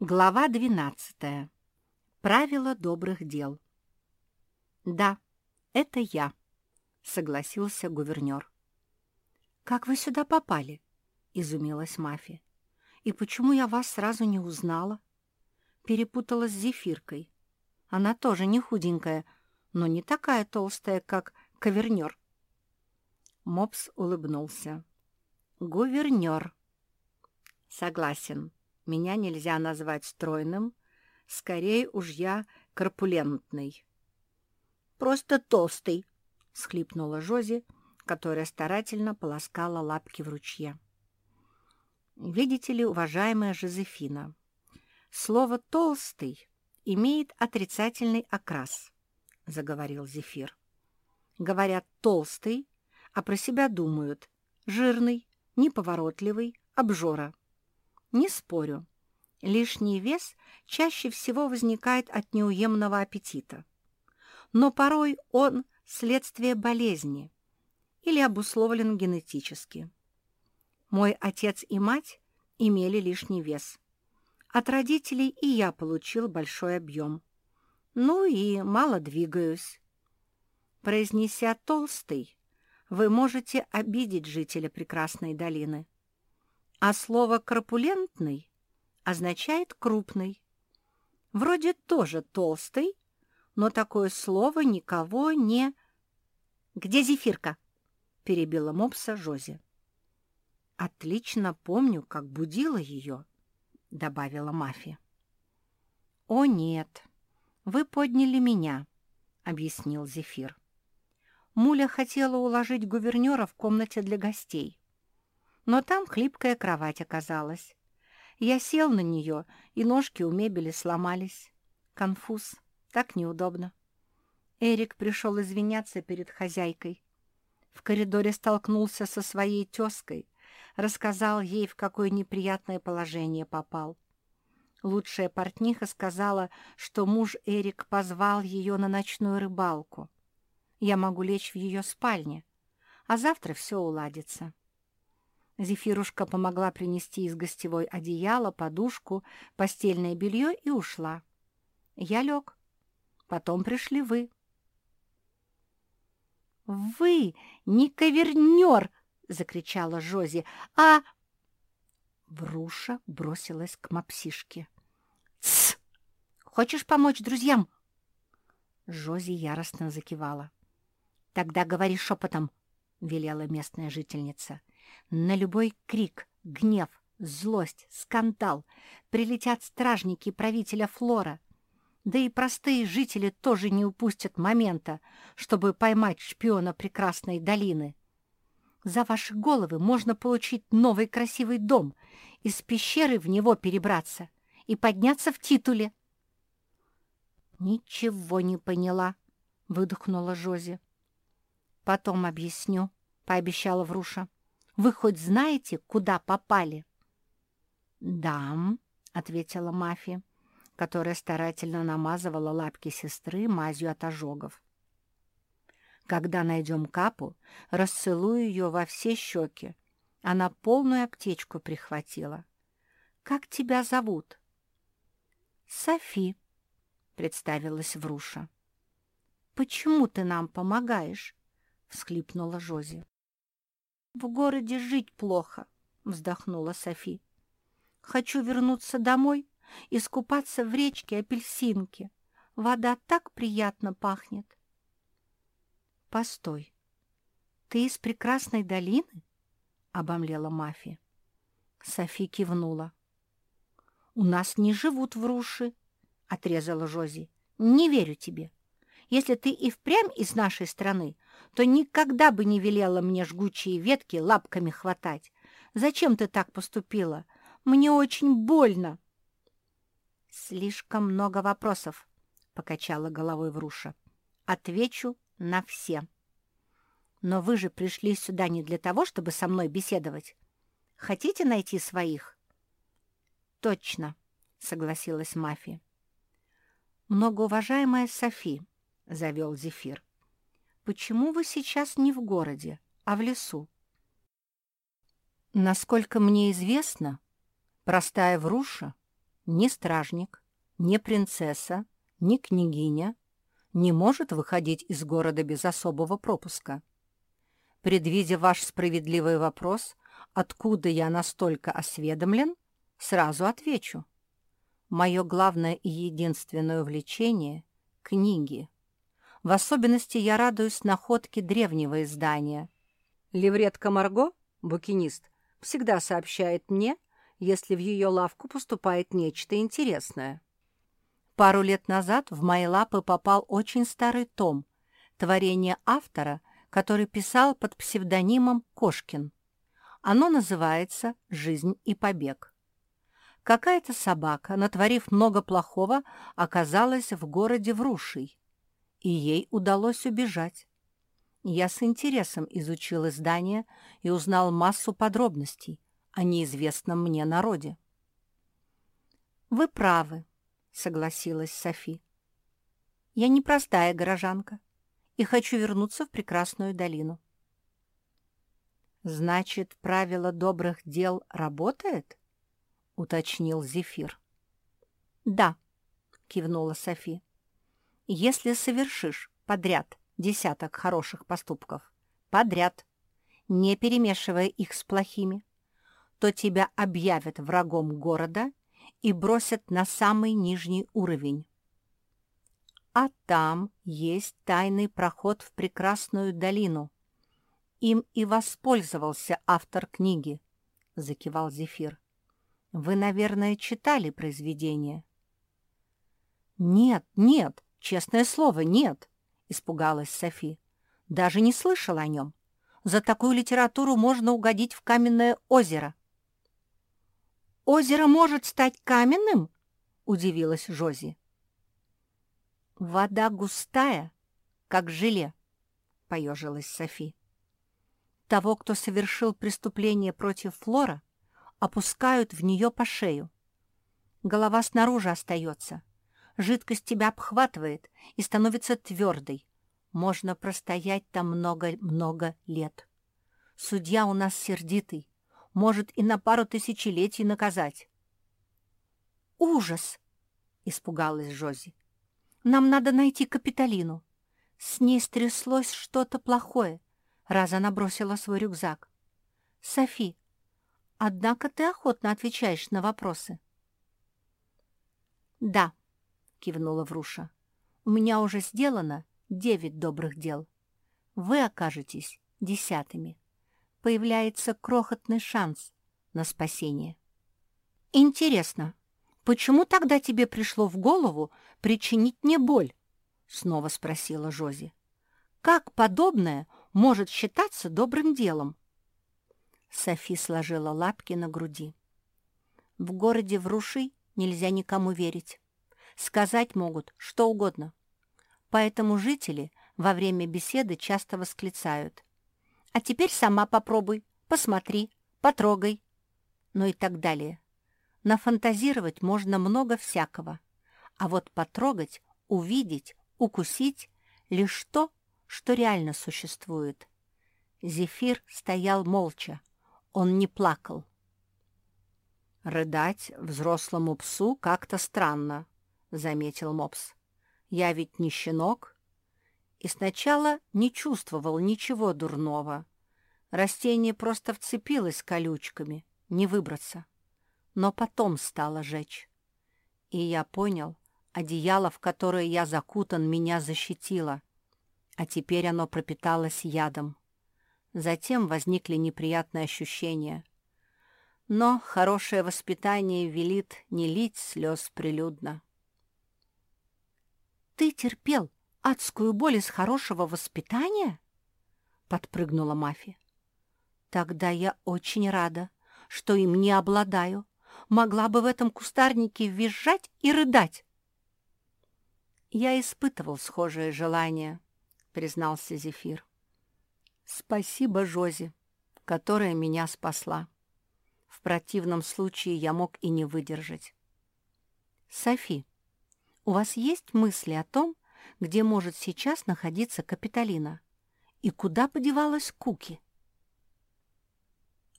Глава 12. Правила добрых дел. «Да, это я», — согласился гувернер. «Как вы сюда попали?» — изумилась Мафи. «И почему я вас сразу не узнала?» Перепутала с Зефиркой. Она тоже не худенькая, но не такая толстая, как ковернер. Мопс улыбнулся. «Гувернер». «Согласен», меня нельзя назвать стройным, скорее уж я корпулентный. «Просто толстый», — схлипнула Жози, которая старательно полоскала лапки в ручье. «Видите ли, уважаемая Жозефина, слово «толстый» имеет отрицательный окрас», — заговорил Зефир. «Говорят «толстый», а про себя думают «жирный», «неповоротливый», «обжора». Не спорю. Лишний вес чаще всего возникает от неуемного аппетита. Но порой он следствие болезни или обусловлен генетически. Мой отец и мать имели лишний вес. От родителей и я получил большой объем. Ну и мало двигаюсь. Произнеся «толстый», вы можете обидеть жителя прекрасной долины. А слово «корпулентный» означает «крупный». Вроде тоже толстый, но такое слово никого не... «Где зефирка?» — перебила мопса Жози. «Отлично помню, как будила ее», — добавила Мафия. «О, нет, вы подняли меня», — объяснил Зефир. Муля хотела уложить гувернера в комнате для гостей но там хлипкая кровать оказалась. Я сел на нее, и ножки у мебели сломались. Конфуз. Так неудобно. Эрик пришел извиняться перед хозяйкой. В коридоре столкнулся со своей тезкой, рассказал ей, в какое неприятное положение попал. Лучшая портниха сказала, что муж Эрик позвал ее на ночную рыбалку. Я могу лечь в ее спальне, а завтра все уладится. Зефирушка помогла принести из гостевой одеяло, подушку, постельное белье и ушла. Я лег. Потом пришли вы. «Вы не ковернер!» — закричала Жози. «А...» Вруша бросилась к мопсишке. «Тсс! Хочешь помочь друзьям?» Жози яростно закивала. «Тогда говори шепотом», — велела местная жительница. На любой крик, гнев, злость, скандал прилетят стражники правителя Флора. Да и простые жители тоже не упустят момента, чтобы поймать шпиона прекрасной долины. За ваши головы можно получить новый красивый дом, из пещеры в него перебраться и подняться в титуле. «Ничего не поняла», — выдохнула Жози. «Потом объясню», — пообещала Вруша. Вы хоть знаете, куда попали?» «Да», — ответила Мафи, которая старательно намазывала лапки сестры мазью от ожогов. «Когда найдем капу, расцелую ее во все щеки. Она полную аптечку прихватила. Как тебя зовут?» «Софи», — представилась Вруша. «Почему ты нам помогаешь?» — всхлипнула Жози. «В городе жить плохо», — вздохнула Софи. «Хочу вернуться домой и скупаться в речке апельсинки. Вода так приятно пахнет». «Постой, ты из прекрасной долины?» — обомлела Мафия. Софи кивнула. «У нас не живут в руши», — отрезала Жози. «Не верю тебе. Если ты и впрямь из нашей страны, то никогда бы не велела мне жгучие ветки лапками хватать. Зачем ты так поступила? Мне очень больно. Слишком много вопросов, — покачала головой Вруша. Отвечу на все. Но вы же пришли сюда не для того, чтобы со мной беседовать. Хотите найти своих? Точно, — согласилась Мафия. Многоуважаемая Софи, — завел Зефир, почему вы сейчас не в городе, а в лесу? Насколько мне известно, простая вруша Ни стражник, ни принцесса, ни княгиня не может выходить из города без особого пропуска. Предвидя ваш справедливый вопрос, откуда я настолько осведомлен, сразу отвечу. Мое главное и единственное увлечение — книги. В особенности я радуюсь находке древнего издания. Левретка Марго, букинист, всегда сообщает мне, если в ее лавку поступает нечто интересное. Пару лет назад в мои лапы попал очень старый том, творение автора, который писал под псевдонимом Кошкин. Оно называется «Жизнь и побег». Какая-то собака, натворив много плохого, оказалась в городе Врушей, и ей удалось убежать. Я с интересом изучил издание и узнал массу подробностей о неизвестном мне народе. «Вы правы», согласилась Софи. «Я не простая горожанка и хочу вернуться в прекрасную долину». «Значит, правило добрых дел работает?» — уточнил Зефир. «Да», — кивнула Софи. «Если совершишь подряд десяток хороших поступков, подряд, не перемешивая их с плохими, то тебя объявят врагом города и бросят на самый нижний уровень. А там есть тайный проход в прекрасную долину. Им и воспользовался автор книги, — закивал Зефир. Вы, наверное, читали произведение? Нет, нет, честное слово, нет, — испугалась Софи. Даже не слышал о нем. За такую литературу можно угодить в каменное озеро. «Озеро может стать каменным?» — удивилась Жози. «Вода густая, как желе», — поежилась Софи. «Того, кто совершил преступление против Флора, опускают в нее по шею. Голова снаружи остается. Жидкость тебя обхватывает и становится твердой. Можно простоять там много-много лет. Судья у нас сердитый, может и на пару тысячелетий наказать. «Ужас!» — испугалась Жози. «Нам надо найти Капитолину. С ней стряслось что-то плохое, раз она бросила свой рюкзак. Софи, однако ты охотно отвечаешь на вопросы». «Да», — кивнула Вруша, — «у меня уже сделано девять добрых дел. Вы окажетесь десятыми» появляется крохотный шанс на спасение. «Интересно, почему тогда тебе пришло в голову причинить мне боль?» — снова спросила Жози. «Как подобное может считаться добрым делом?» Софи сложила лапки на груди. «В городе Вруши нельзя никому верить. Сказать могут что угодно. Поэтому жители во время беседы часто восклицают а теперь сама попробуй, посмотри, потрогай. Ну и так далее. Нафантазировать можно много всякого. А вот потрогать, увидеть, укусить — лишь то, что реально существует. Зефир стоял молча. Он не плакал. «Рыдать взрослому псу как-то странно», — заметил Мопс. «Я ведь не щенок, и сначала не чувствовал ничего дурного. Растение просто вцепилось колючками, не выбраться. Но потом стало жечь. И я понял, одеяло, в которое я закутан, меня защитило, а теперь оно пропиталось ядом. Затем возникли неприятные ощущения. Но хорошее воспитание велит не лить слез прилюдно. «Ты терпел адскую боль из хорошего воспитания?» — подпрыгнула Мафия. «Тогда я очень рада, что им не обладаю. Могла бы в этом кустарнике визжать и рыдать». «Я испытывал схожее желание», — признался Зефир. «Спасибо Жозе, которая меня спасла. В противном случае я мог и не выдержать». «Софи, у вас есть мысли о том, где может сейчас находиться Капитолина. И куда подевалась Куки?